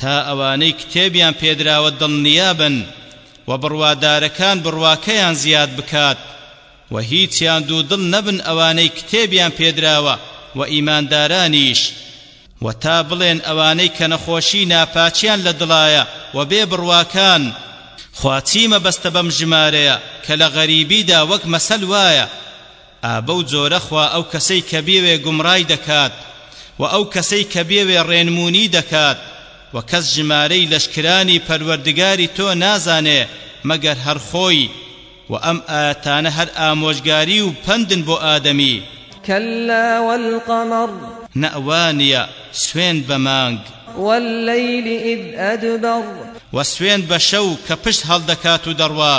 تا ئەوانەی کتێبیان پێدراوە دڵنیابن و بڕوادارەکان بڕواکەیان زیاد بکات و هیچیان دوودڵ نەبن ئەوانەی کتێبیان پێدراوە و ئیماندارانیش و تا بڵێن ئەوانەی کە نەخۆشی ناپاکیان لە دڵایە و بێ بڕواکان خوا چی مەبەستە بەم ژمارەیە کە لە غەریبیدا وەک مەسەل وایە ئا بەو جۆرە خوا ئەو کەسەی کە بیەوێ گومڕای دەکات و ئەو کەسەی کە بیەوێ ڕێنموونی دەکات، وە کەس ژمارەی لەشکرانی پەروەردگاری تۆ نازانێ مەگەر هەر خۆی، وە ئەم ئایەتانە هەر ئامۆژگاری و پەندن بۆ ئادەمی. کەللا وەلقەمەڕ. نەء وانیە، سوێند بە مانگ. وەللەیلی ئیذ ئەدبەڕ. وە سوێند بە شەو کە پشت هەڵدەکات و دەڕوا.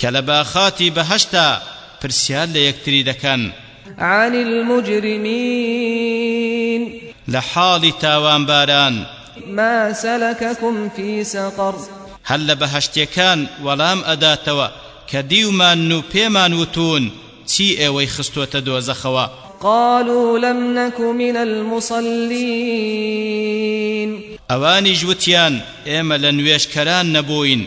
کە لە باخاتی بەهەشتا پرسیار لە یەکتری دەکەن. عن المجرمین. لە حاڵی تاوانباران. ما سلککم فی سقر. هەر لە بەهەشتیەکان وەڵام ئەداتەوە کە دیومان و پێمان وتوون چی ئێوەی خستووەتە دۆزەخەوە؟ قالوا لم نک من المصلین. ئەوانیش وتیان ئێمە لە نوێژکەران نەبووین.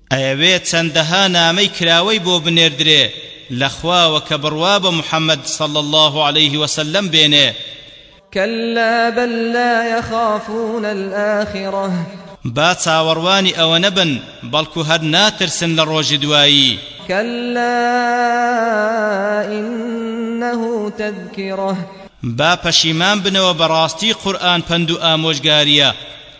ئەیەوێ چەندەها نامەی کراوەی بۆ بنێردرێ لە خواوە کە بڕوا بە محمد صلی اللە علیه وسلم بێنێ، کەللا بەل لا یەخافون الآخرە. با چاوەڕوانی ئەوە نەبن بەڵکو هەر ناترسن لە ڕۆژی دوایی. کەللا ئینەه تەذکرە. با پەشیمان بنەوە بەڕاستی قورئان پەند و ئامۆژگاریە.